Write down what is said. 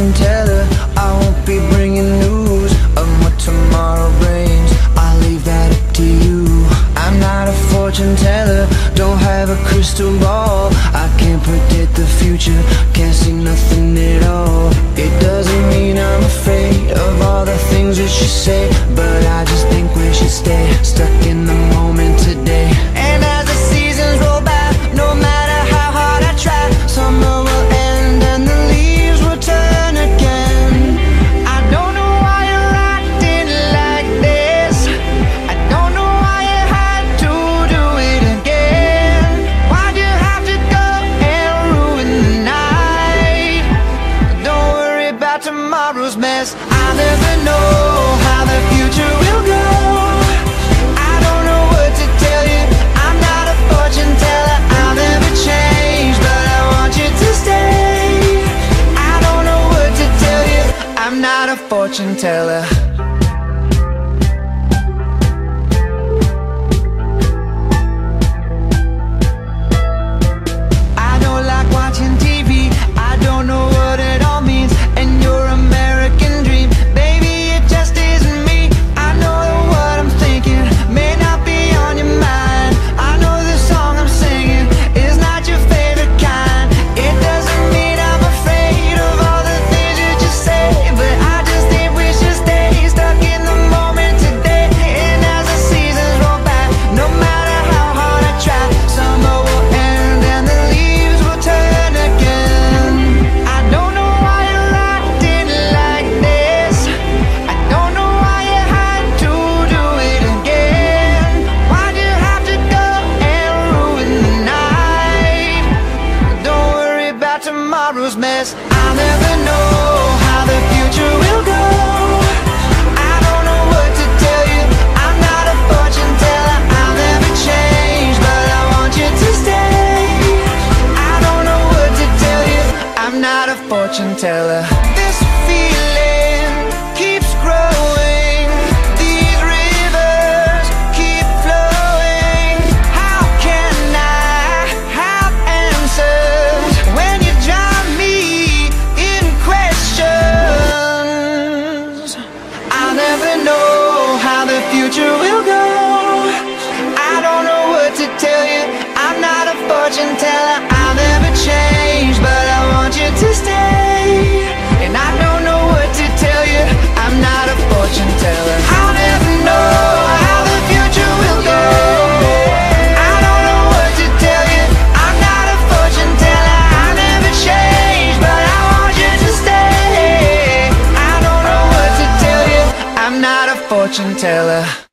fortune teller. I won't be bringing news of what tomorrow brings. I'll leave that up to you. I'm not a fortune teller, don't have a crystal ball. I can't predict the future, can't see nothing at all. It doesn't mean I'm afraid of all the things that you say, but I just think we should stay stuck in the moment tomorrow's. I never know how the future will go. I don't know what to tell you. I'm not a fortune teller. I'll never change, but I want you to stay. I don't know what to tell you. I'm not a fortune teller. Fortune teller. I'll never change, but I want you to stay. I don't know what to tell you. I'm not a fortune teller. This feeling tell you. I'm not a fortune teller. I'll never change, but I want you to stay. And I don't know what to tell you. I'm not a fortune teller. I'll never know how the future will go. I don't know what to tell you. I'm not a fortune teller. I'll never change, but I want you to stay. I don't know what to tell you. I'm not a fortune teller.